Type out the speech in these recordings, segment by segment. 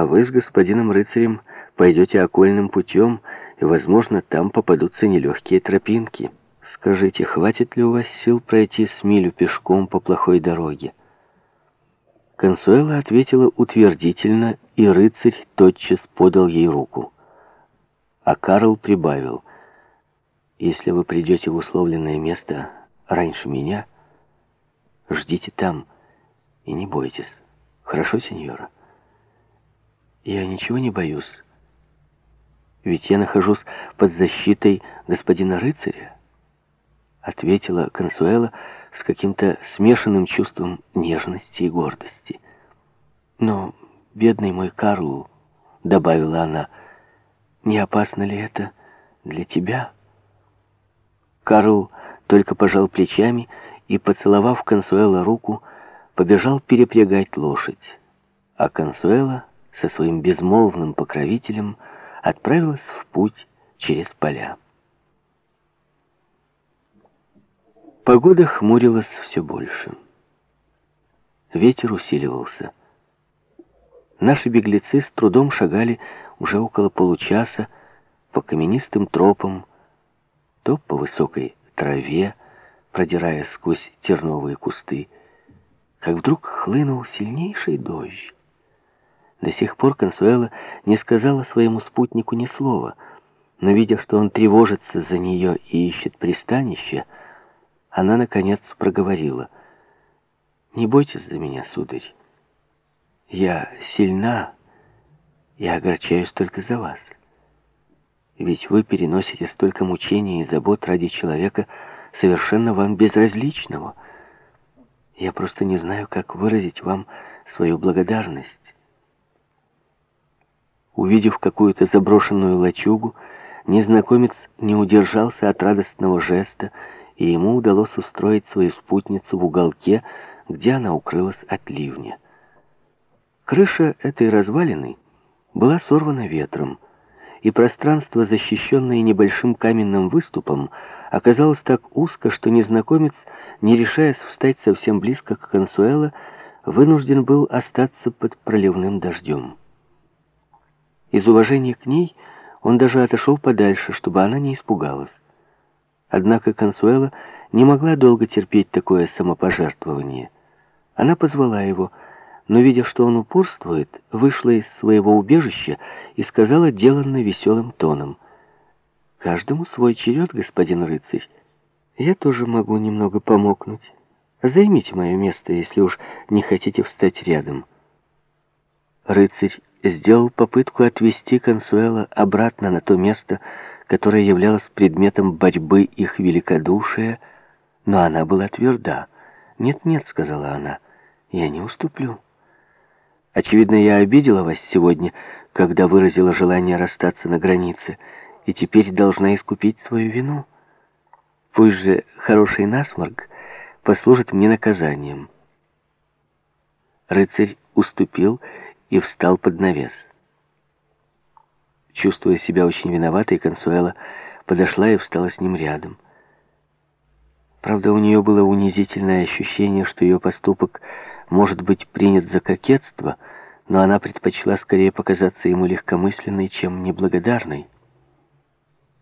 А вы с господином рыцарем пойдете окольным путем, и, возможно, там попадутся нелегкие тропинки. Скажите, хватит ли у вас сил пройти с милю пешком по плохой дороге? Консуэла ответила утвердительно, и рыцарь тотчас подал ей руку. А Карл прибавил, «Если вы придете в условленное место раньше меня, ждите там и не бойтесь. Хорошо, сеньора?» «Я ничего не боюсь, ведь я нахожусь под защитой господина рыцаря», ответила Консуэла, — с каким-то смешанным чувством нежности и гордости. «Но, бедный мой Карл», — добавила она, — «не опасно ли это для тебя?» Карл только пожал плечами и, поцеловав Консуэла руку, побежал перепрягать лошадь, а Консуэла со своим безмолвным покровителем отправилась в путь через поля. Погода хмурилась все больше. Ветер усиливался. Наши беглецы с трудом шагали уже около получаса по каменистым тропам, то по высокой траве, продирая сквозь терновые кусты, как вдруг хлынул сильнейший дождь. До сих пор Консуэла не сказала своему спутнику ни слова, но, видя, что он тревожится за нее и ищет пристанище, она, наконец, проговорила. «Не бойтесь за меня, сударь. Я сильна и огорчаюсь только за вас. Ведь вы переносите столько мучений и забот ради человека, совершенно вам безразличного. Я просто не знаю, как выразить вам свою благодарность». Увидев какую-то заброшенную лачугу, незнакомец не удержался от радостного жеста и ему удалось устроить свою спутницу в уголке, где она укрылась от ливня. Крыша этой развалины была сорвана ветром, и пространство, защищенное небольшим каменным выступом, оказалось так узко, что незнакомец, не решаясь встать совсем близко к Консуэло, вынужден был остаться под проливным дождем. Из уважения к ней он даже отошел подальше, чтобы она не испугалась. Однако Консуэла не могла долго терпеть такое самопожертвование. Она позвала его, но, видя, что он упорствует, вышла из своего убежища и сказала деланно веселым тоном. «Каждому свой черед, господин рыцарь. Я тоже могу немного помокнуть. Займите мое место, если уж не хотите встать рядом». Рыцарь сделал попытку отвести Консуэла обратно на то место, которая являлась предметом борьбы их великодушия, но она была тверда. «Нет-нет», — сказала она, — «я не уступлю». «Очевидно, я обидела вас сегодня, когда выразила желание расстаться на границе, и теперь должна искупить свою вину. Пусть же хороший насморк послужит мне наказанием». Рыцарь уступил и встал под навес. Чувствуя себя очень виноватой, Консуэла подошла и встала с ним рядом. Правда, у нее было унизительное ощущение, что ее поступок может быть принят за кокетство, но она предпочла скорее показаться ему легкомысленной, чем неблагодарной.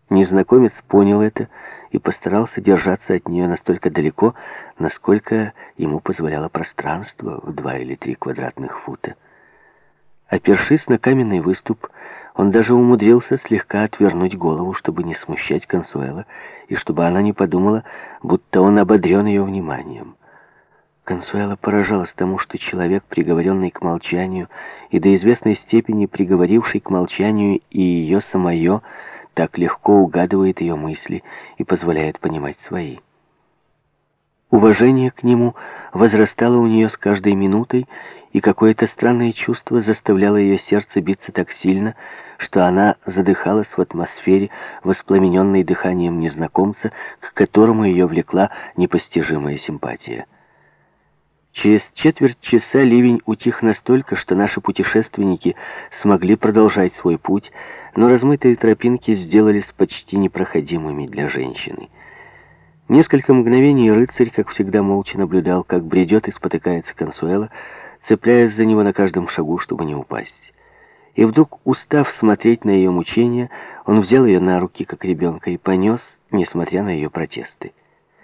Незнакомец понял это и постарался держаться от нее настолько далеко, насколько ему позволяло пространство в два или три квадратных фута. Опершись на каменный выступ, он даже умудрился слегка отвернуть голову, чтобы не смущать Консуэла, и чтобы она не подумала, будто он ободрен ее вниманием. Консуэла поражалась тому, что человек, приговоренный к молчанию, и до известной степени приговоривший к молчанию и ее самое, так легко угадывает ее мысли и позволяет понимать свои. Уважение к нему возрастало у нее с каждой минутой, и какое-то странное чувство заставляло ее сердце биться так сильно, что она задыхалась в атмосфере, воспламененной дыханием незнакомца, к которому ее влекла непостижимая симпатия. Через четверть часа ливень утих настолько, что наши путешественники смогли продолжать свой путь, но размытые тропинки сделались почти непроходимыми для женщины. Несколько мгновений рыцарь, как всегда, молча наблюдал, как бредет и спотыкается Консуэла, цепляясь за него на каждом шагу, чтобы не упасть. И вдруг, устав смотреть на ее мучения, он взял ее на руки, как ребенка, и понес, несмотря на ее протесты.